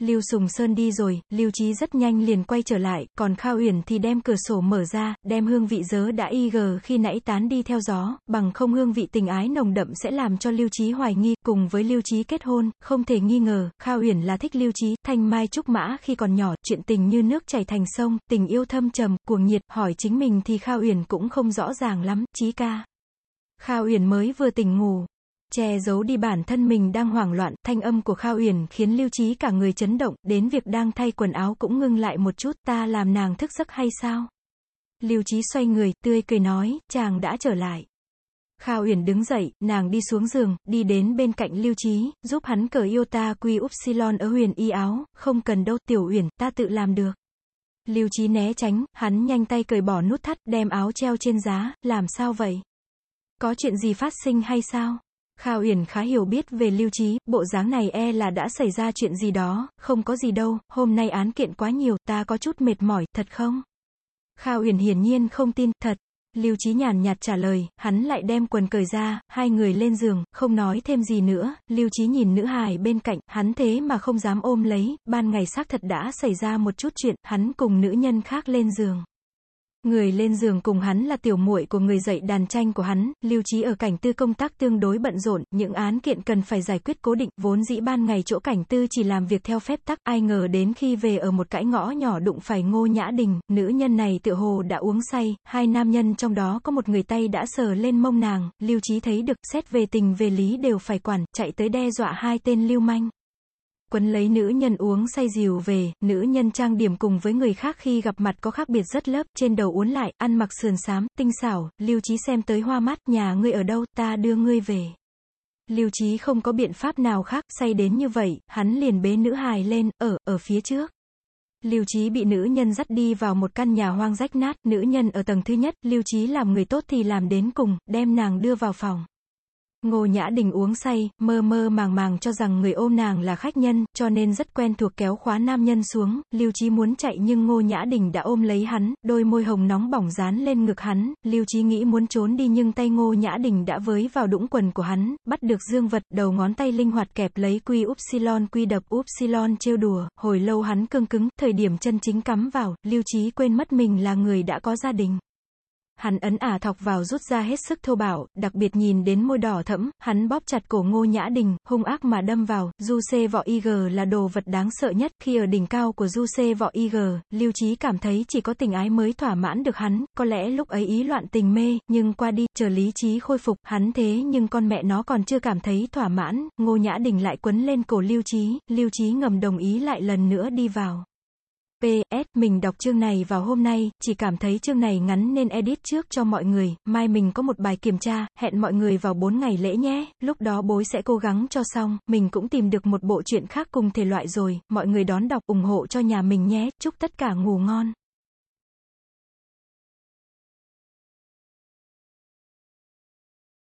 Lưu Sùng Sơn đi rồi, Lưu Trí rất nhanh liền quay trở lại, còn Khao Uyển thì đem cửa sổ mở ra, đem hương vị dớ đã y gờ khi nãy tán đi theo gió, bằng không hương vị tình ái nồng đậm sẽ làm cho Lưu Trí hoài nghi, cùng với Lưu Trí kết hôn, không thể nghi ngờ, Khao Uyển là thích Lưu Trí, thanh mai trúc mã khi còn nhỏ, chuyện tình như nước chảy thành sông, tình yêu thâm trầm, cuồng nhiệt, hỏi chính mình thì Khao Uyển cũng không rõ ràng lắm, Trí ca. Khao Uyển mới vừa tỉnh ngủ, che giấu đi bản thân mình đang hoảng loạn, thanh âm của Khao Uyển khiến Lưu Trí cả người chấn động, đến việc đang thay quần áo cũng ngưng lại một chút, ta làm nàng thức giấc hay sao? Lưu Trí xoay người, tươi cười nói, chàng đã trở lại. Khao Uyển đứng dậy, nàng đi xuống giường, đi đến bên cạnh Lưu Trí, giúp hắn cởi yêu ta Quy Upsilon ở huyền y áo, không cần đâu, Tiểu Uyển, ta tự làm được. Lưu Trí né tránh, hắn nhanh tay cởi bỏ nút thắt, đem áo treo trên giá, làm sao vậy? Có chuyện gì phát sinh hay sao? Kha Uyển khá hiểu biết về lưu trí, bộ dáng này e là đã xảy ra chuyện gì đó, không có gì đâu, hôm nay án kiện quá nhiều, ta có chút mệt mỏi, thật không? Kha Uyển hiển nhiên không tin, thật. Lưu Trí nhàn nhạt trả lời, hắn lại đem quần cởi ra, hai người lên giường, không nói thêm gì nữa, Lưu Trí nhìn nữ hài bên cạnh, hắn thế mà không dám ôm lấy, ban ngày xác thật đã xảy ra một chút chuyện, hắn cùng nữ nhân khác lên giường. Người lên giường cùng hắn là tiểu muội của người dạy đàn tranh của hắn, lưu trí ở cảnh tư công tác tương đối bận rộn, những án kiện cần phải giải quyết cố định, vốn dĩ ban ngày chỗ cảnh tư chỉ làm việc theo phép tắc, ai ngờ đến khi về ở một cãi ngõ nhỏ đụng phải ngô nhã đình, nữ nhân này tựa hồ đã uống say, hai nam nhân trong đó có một người tay đã sờ lên mông nàng, lưu trí thấy được, xét về tình về lý đều phải quản, chạy tới đe dọa hai tên lưu manh quấn lấy nữ nhân uống say dìu về, nữ nhân trang điểm cùng với người khác khi gặp mặt có khác biệt rất lớp, trên đầu uốn lại, ăn mặc sườn xám, tinh xảo, lưu trí xem tới hoa mắt, nhà ngươi ở đâu, ta đưa ngươi về. Lưu trí không có biện pháp nào khác, say đến như vậy, hắn liền bế nữ hài lên, ở, ở phía trước. Lưu Trí bị nữ nhân dắt đi vào một căn nhà hoang rách nát, nữ nhân ở tầng thứ nhất, Lưu Trí làm người tốt thì làm đến cùng, đem nàng đưa vào phòng. Ngô Nhã Đình uống say, mơ mơ màng màng cho rằng người ôm nàng là khách nhân, cho nên rất quen thuộc kéo khóa nam nhân xuống, Lưu Chí muốn chạy nhưng Ngô Nhã Đình đã ôm lấy hắn, đôi môi hồng nóng bỏng dán lên ngực hắn, Lưu Chí nghĩ muốn trốn đi nhưng tay Ngô Nhã Đình đã với vào đũng quần của hắn, bắt được dương vật, đầu ngón tay linh hoạt kẹp lấy quy upsilon quy đập upsilon trêu đùa, hồi lâu hắn cương cứng, thời điểm chân chính cắm vào, Lưu Chí quên mất mình là người đã có gia đình. Hắn ấn ả thọc vào rút ra hết sức thô bạo, đặc biệt nhìn đến môi đỏ thẫm, hắn bóp chặt cổ ngô nhã đình, hung ác mà đâm vào, du xê vọ IG là đồ vật đáng sợ nhất, khi ở đỉnh cao của du xê vọ IG, lưu trí cảm thấy chỉ có tình ái mới thỏa mãn được hắn, có lẽ lúc ấy ý loạn tình mê, nhưng qua đi, chờ lý trí khôi phục, hắn thế nhưng con mẹ nó còn chưa cảm thấy thỏa mãn, ngô nhã đình lại quấn lên cổ lưu trí, lưu trí ngầm đồng ý lại lần nữa đi vào. PS, mình đọc chương này vào hôm nay, chỉ cảm thấy chương này ngắn nên edit trước cho mọi người, mai mình có một bài kiểm tra, hẹn mọi người vào 4 ngày lễ nhé, lúc đó bối sẽ cố gắng cho xong, mình cũng tìm được một bộ truyện khác cùng thể loại rồi, mọi người đón đọc ủng hộ cho nhà mình nhé, chúc tất cả ngủ ngon.